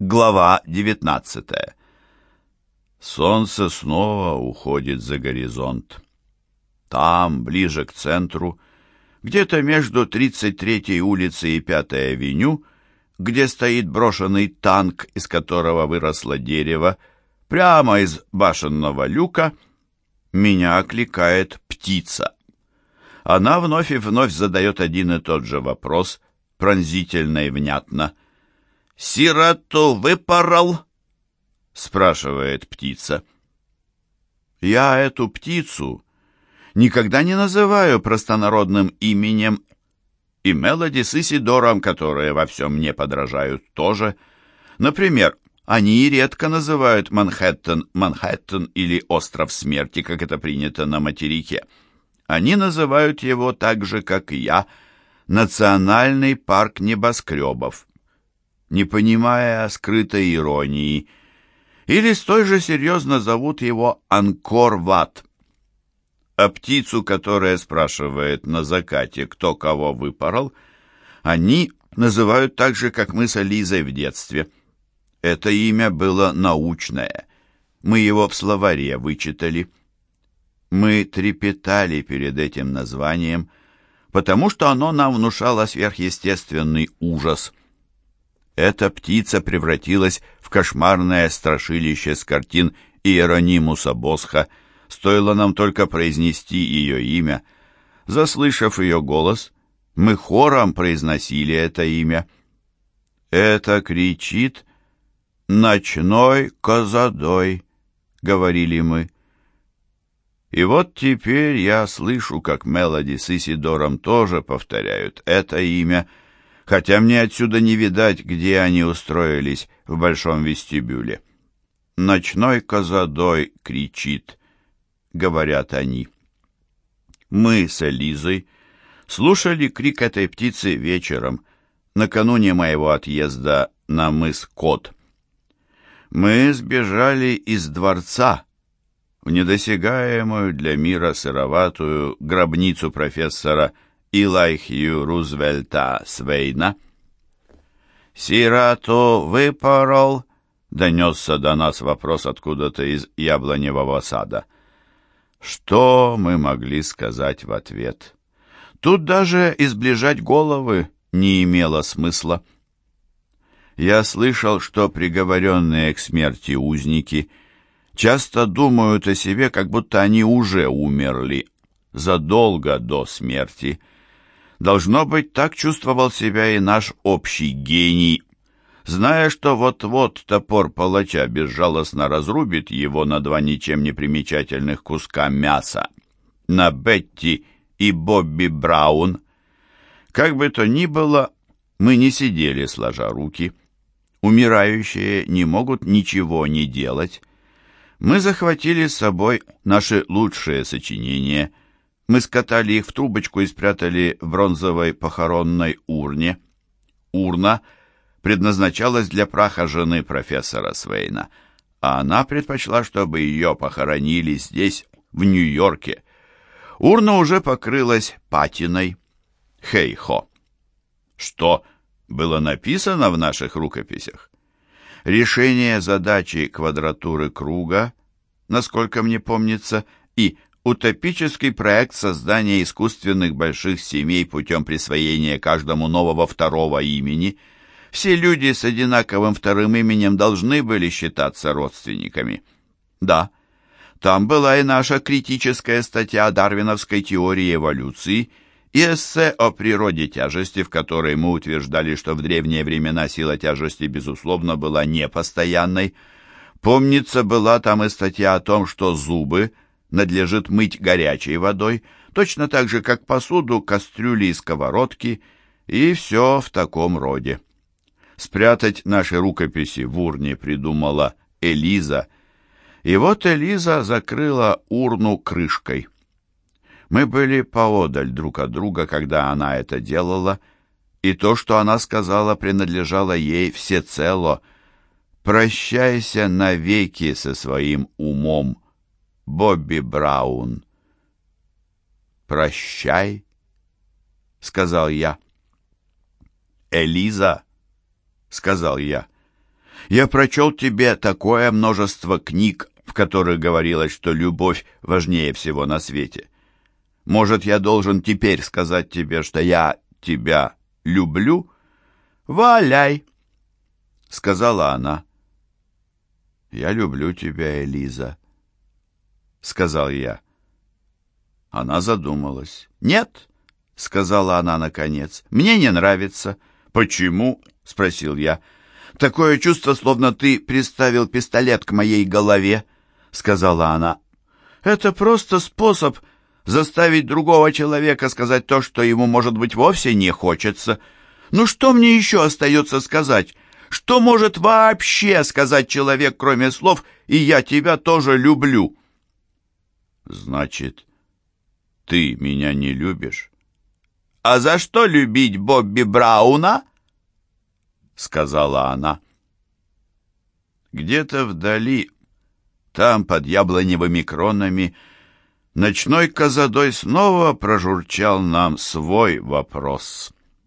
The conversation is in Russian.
Глава 19 Солнце снова уходит за горизонт. Там, ближе к центру, где-то между 33-й улицей и 5-й авеню, где стоит брошенный танк, из которого выросло дерево, прямо из башенного люка, меня окликает птица. Она вновь и вновь задает один и тот же вопрос, пронзительно и внятно — «Сироту выпорол?» — спрашивает птица. Я эту птицу никогда не называю простонародным именем, и Мелоди с Исидором, которые во всем мне подражают, тоже. Например, они редко называют Манхэттен Манхэттен или Остров Смерти, как это принято на материке. Они называют его так же, как и я, Национальный парк небоскребов не понимая скрытой иронии, или столь же серьезно зовут его Анкор-Ват. А птицу, которая спрашивает на закате, кто кого выпорол, они называют так же, как мы с Лизой в детстве. Это имя было научное. Мы его в словаре вычитали. Мы трепетали перед этим названием, потому что оно нам внушало сверхъестественный ужас — эта птица превратилась в кошмарное страшилище с картин Иеронимуса Босха. Стоило нам только произнести ее имя. Заслышав ее голос, мы хором произносили это имя. «Это кричит ночной козадой», — говорили мы. И вот теперь я слышу, как Мелоди с Исидором тоже повторяют это имя — хотя мне отсюда не видать, где они устроились в большом вестибюле. «Ночной козадой кричит», — говорят они. Мы с Элизой слушали крик этой птицы вечером, накануне моего отъезда на мыс Кот. Мы сбежали из дворца в недосягаемую для мира сыроватую гробницу профессора Илайхью Рузвельта Свейна. «Сирату выпорол», — донесся до нас вопрос откуда-то из яблоневого сада. Что мы могли сказать в ответ? Тут даже изближать головы не имело смысла. Я слышал, что приговоренные к смерти узники часто думают о себе, как будто они уже умерли задолго до смерти — Должно быть, так чувствовал себя и наш общий гений. Зная, что вот-вот топор палача безжалостно разрубит его на два ничем не примечательных куска мяса, на Бетти и Бобби Браун. Как бы то ни было, мы не сидели сложа руки. Умирающие не могут ничего не делать. Мы захватили с собой наши лучшие сочинения — мы скатали их в трубочку и спрятали в бронзовой похоронной урне. Урна предназначалась для праха жены профессора Свейна, а она предпочла, чтобы ее похоронили здесь, в Нью-Йорке. Урна уже покрылась патиной. Хей-хо! Что было написано в наших рукописях? Решение задачи квадратуры круга, насколько мне помнится, и Утопический проект создания искусственных больших семей путем присвоения каждому нового второго имени. Все люди с одинаковым вторым именем должны были считаться родственниками. Да, там была и наша критическая статья о дарвиновской теории эволюции и эссе о природе тяжести, в которой мы утверждали, что в древние времена сила тяжести, безусловно, была непостоянной. Помнится, была там и статья о том, что зубы – надлежит мыть горячей водой, точно так же, как посуду, кастрюли и сковородки, и все в таком роде. Спрятать наши рукописи в урне придумала Элиза, и вот Элиза закрыла урну крышкой. Мы были поодаль друг от друга, когда она это делала, и то, что она сказала, принадлежало ей всецело. «Прощайся навеки со своим умом», Бобби Браун. «Прощай», — сказал я. «Элиза», — сказал я, Я прочел тебе такое множество книг, в которых говорилось, что любовь важнее всего на свете. Может, я должен теперь сказать тебе, что я тебя люблю? Валяй, — сказала она. «Я люблю тебя, Элиза», — сказал я. Она задумалась. «Нет», — сказала она наконец, — «мне не нравится». «Почему?» — спросил я. «Такое чувство, словно ты приставил пистолет к моей голове», — сказала она. «Это просто способ заставить другого человека сказать то, что ему, может быть, вовсе не хочется. Ну что мне еще остается сказать? Что может вообще сказать человек, кроме слов «и я тебя тоже люблю»?» «Значит, ты меня не любишь?» «А за что любить Бобби Брауна?» — сказала она. Где-то вдали, там, под яблоневыми кронами, ночной козадой снова прожурчал нам свой вопрос —